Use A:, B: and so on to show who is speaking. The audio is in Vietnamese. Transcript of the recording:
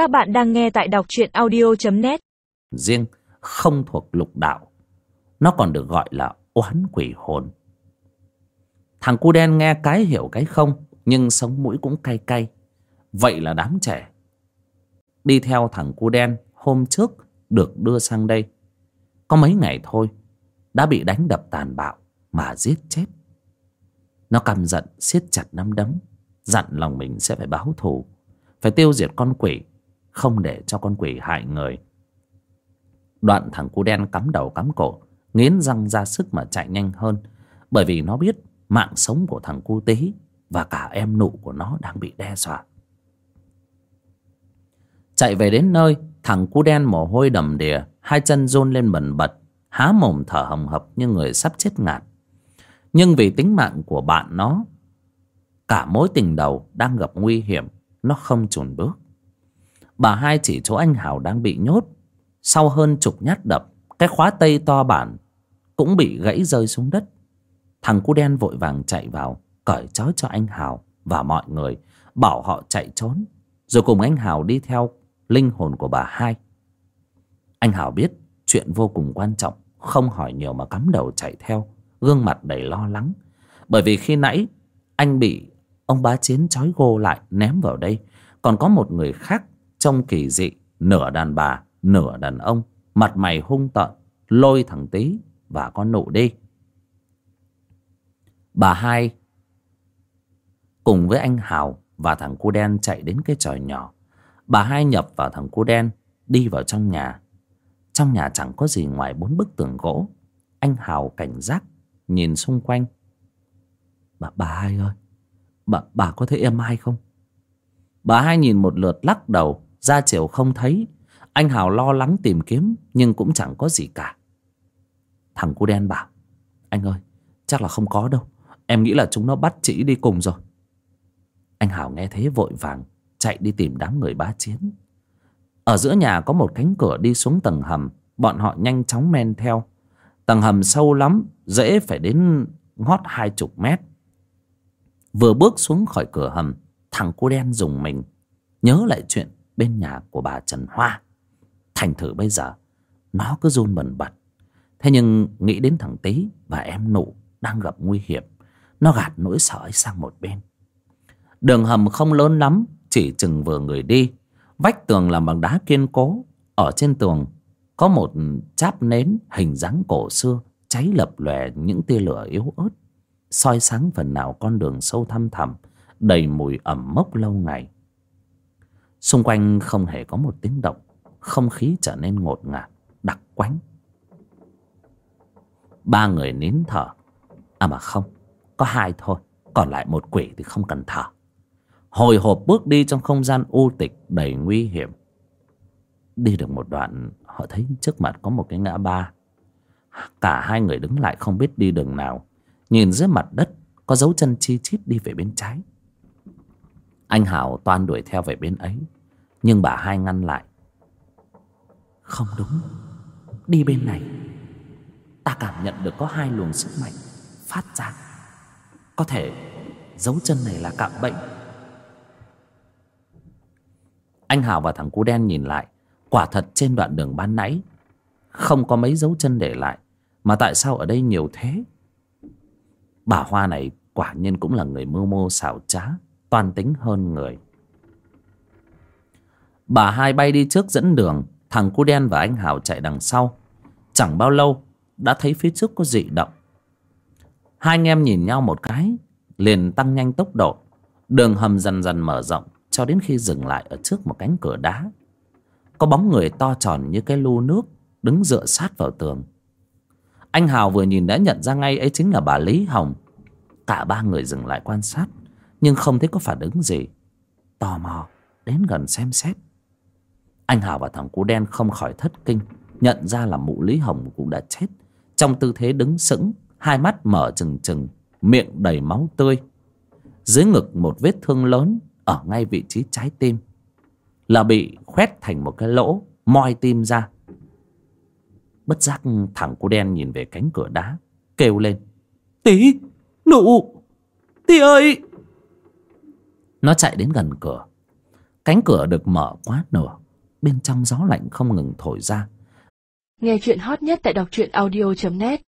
A: Các bạn đang nghe tại đọc truyện audio.net
B: riêng không thuộc lục đạo, nó còn được gọi là oán quỷ hồn. Thằng cu đen nghe cái hiểu cái không, nhưng sống mũi cũng cay cay. Vậy là đám trẻ. Đi theo thằng cu đen, hôm trước được đưa sang đây. Có mấy ngày thôi, đã bị đánh đập tàn bạo mà giết chết. Nó căm giận, siết chặt nắm đấm, dặn lòng mình sẽ phải báo thù, phải tiêu diệt con quỷ không để cho con quỷ hại người. Đoạn thằng cu đen cắm đầu cắm cổ, nghiến răng ra sức mà chạy nhanh hơn, bởi vì nó biết mạng sống của thằng cu tí và cả em nụ của nó đang bị đe dọa. Chạy về đến nơi, thằng cu đen mồ hôi đầm đìa, hai chân run lên bần bật, há mồm thở hồng hộc như người sắp chết ngạt. Nhưng vì tính mạng của bạn nó, cả mối tình đầu đang gặp nguy hiểm, nó không chùn bước bà hai chỉ chỗ anh hào đang bị nhốt. Sau hơn chục nhát đập, cái khóa tây to bản cũng bị gãy rơi xuống đất. Thằng cu đen vội vàng chạy vào, cởi trói cho anh hào và mọi người, bảo họ chạy trốn. Rồi cùng anh hào đi theo linh hồn của bà hai. Anh hào biết chuyện vô cùng quan trọng, không hỏi nhiều mà cắm đầu chạy theo, gương mặt đầy lo lắng. Bởi vì khi nãy anh bị ông bá chiến trói gô lại ném vào đây, còn có một người khác trông kỳ dị, nửa đàn bà, nửa đàn ông, mặt mày hung tợn, lôi thằng tý và con nụ đi. Bà hai cùng với anh hào và thằng cu đen chạy đến cái tròi nhỏ. Bà hai nhập vào thằng cu đen, đi vào trong nhà. Trong nhà chẳng có gì ngoài bốn bức tường gỗ. Anh hào cảnh giác, nhìn xung quanh. Bà bà hai ơi, bà bà có thấy em ai không? Bà hai nhìn một lượt lắc đầu ra chiều không thấy. Anh hào lo lắng tìm kiếm, nhưng cũng chẳng có gì cả. Thằng cu đen bảo, anh ơi, chắc là không có đâu. Em nghĩ là chúng nó bắt chị đi cùng rồi. Anh hào nghe thế vội vàng, chạy đi tìm đám người bá chiến. Ở giữa nhà có một cánh cửa đi xuống tầng hầm. Bọn họ nhanh chóng men theo. Tầng hầm sâu lắm, dễ phải đến ngót hai chục mét. Vừa bước xuống khỏi cửa hầm, thằng cu đen dùng mình. Nhớ lại chuyện bên nhà của bà trần hoa. Thành thử bây giờ, nó cứ run bần bật. Thế nhưng nghĩ đến thằng tý và em nụ đang gặp nguy hiểm, nó gạt nỗi sợ ấy sang một bên. Đường hầm không lớn lắm, chỉ chừng vừa người đi. Vách tường làm bằng đá kiên cố. Ở trên tường có một cháp nến hình dáng cổ xưa, cháy lập lòe những tia lửa yếu ớt. Soi sáng phần nào con đường sâu thăm thẳm, đầy mùi ẩm mốc lâu ngày xung quanh không hề có một tiếng động. Không khí trở nên ngột ngạt, đặc quánh. Ba người nín thở. À mà không, có hai thôi. Còn lại một quỷ thì không cần thở. Hồi hộp bước đi trong không gian u tịch đầy nguy hiểm. Đi được một đoạn, họ thấy trước mặt có một cái ngã ba. Cả hai người đứng lại không biết đi đường nào. Nhìn dưới mặt đất, có dấu chân chi chít đi về bên trái anh hảo toan đuổi theo về bên ấy. Nhưng bà hai ngăn lại. Không đúng. Đi bên này. Ta cảm nhận được có hai luồng sức mạnh phát ra. Có thể dấu chân này là cạm bệnh anh hào và thằng cú đen nhìn lại. Quả thật trên đoạn đường ban nãy không có mấy dấu chân để lại. Mà tại sao ở đây nhiều thế? Bà hoa này quả nhiên cũng là người mưu mô xảo trá toan tính hơn người. Bà hai bay đi trước dẫn đường, thằng cu đen và anh hào chạy đằng sau. Chẳng bao lâu, đã thấy phía trước có dị động. Hai anh em nhìn nhau một cái, liền tăng nhanh tốc độ. Đường hầm dần dần mở rộng, cho đến khi dừng lại ở trước một cánh cửa đá. Có bóng người to tròn như cái lu nước, đứng dựa sát vào tường. Anh hào vừa nhìn đã nhận ra ngay ấy chính là bà lý hồng. Cả ba người dừng lại quan sát nhưng không thấy có phản ứng gì. Tò mò, đến gần xem xét. Anh hào và thằng cú đen không khỏi thất kinh, nhận ra là mụ lý hồng cũng đã chết. Trong tư thế đứng sững, hai mắt mở trừng trừng, miệng đầy máu tươi. Dưới ngực một vết thương lớn ở ngay vị trí trái tim. Là bị khoét thành một cái lỗ, moi tim ra. Bất giác thằng cu đen nhìn về cánh cửa đá, kêu lên. Tí, nụ, tí ơi! Nó chạy đến gần cửa. Cánh cửa được mở quá nửa. Bên trong gió lạnh không ngừng thổi ra.
A: Nghe chuyện hot nhất tại đọc truyện audio net.